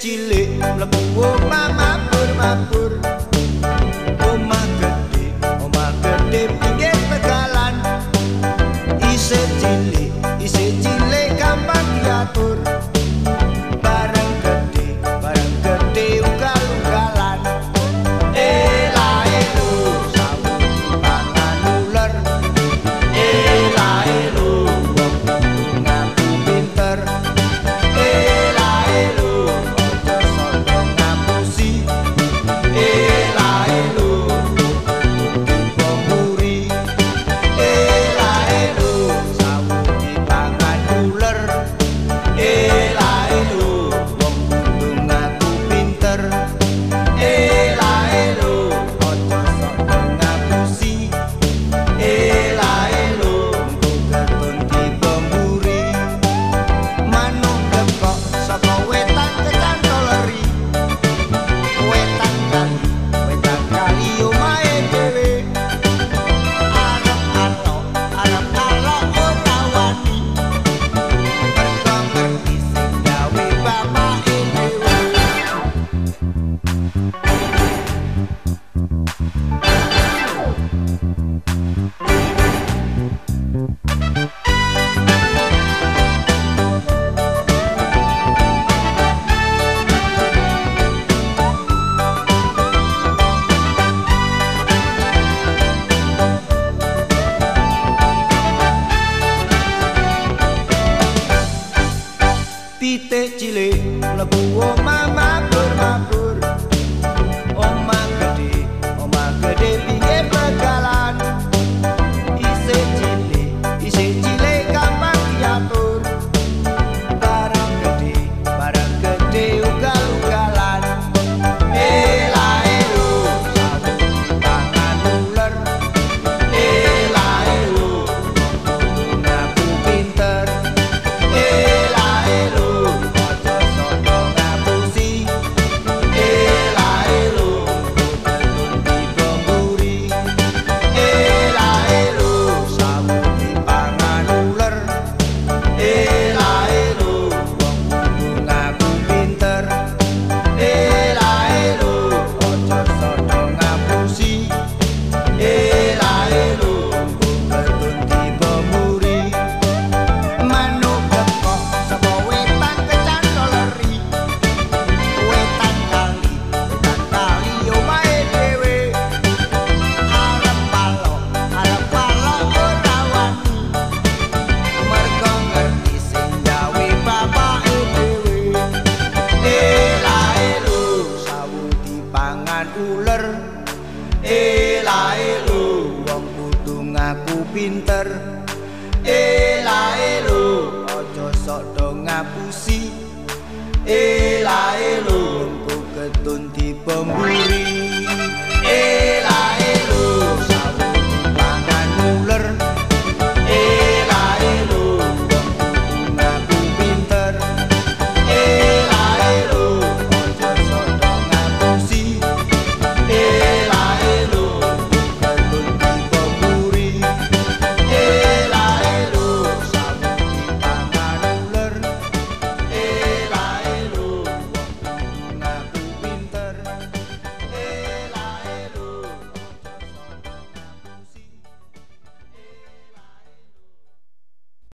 cilik mlebu oh, mamapur mapur, mapur. te chile la buo mama pinter. Ela elu ojo sok do ngapusi. Ela elu